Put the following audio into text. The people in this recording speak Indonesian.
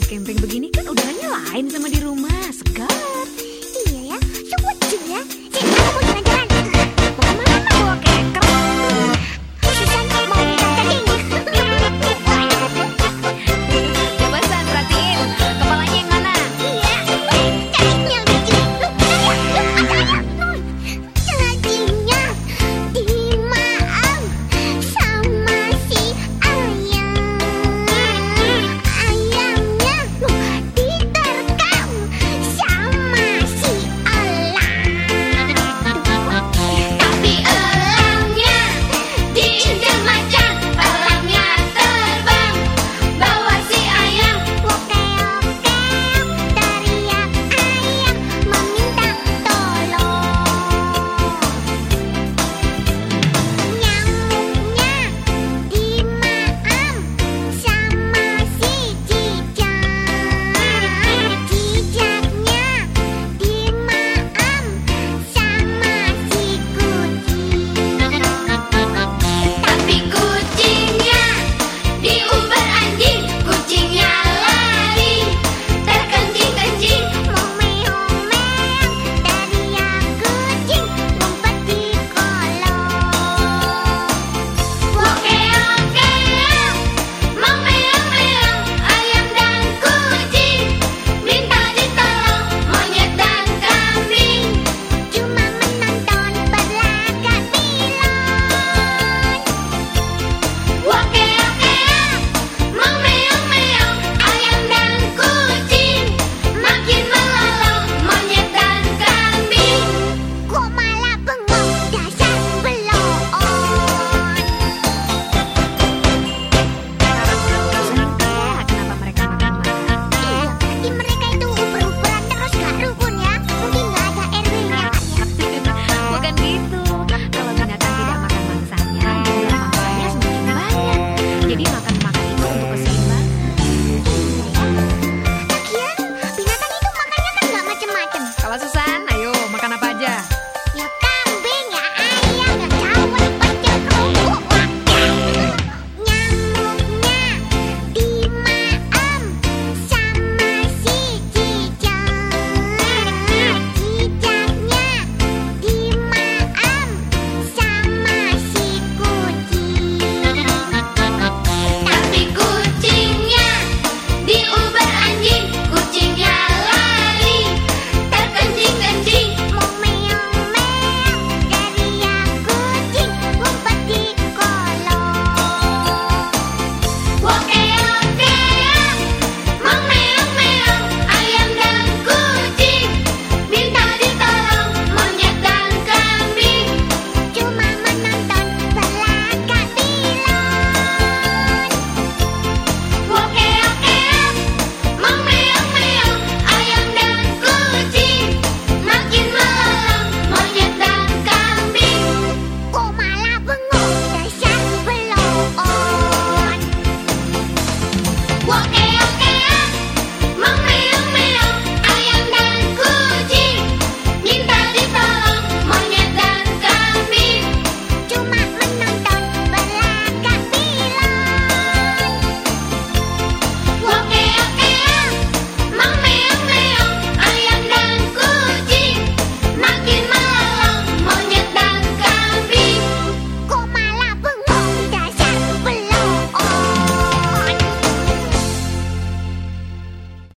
Kalau camping begini kan udaranya lain sama di rumah, segar. Iya ya, sejuk ya.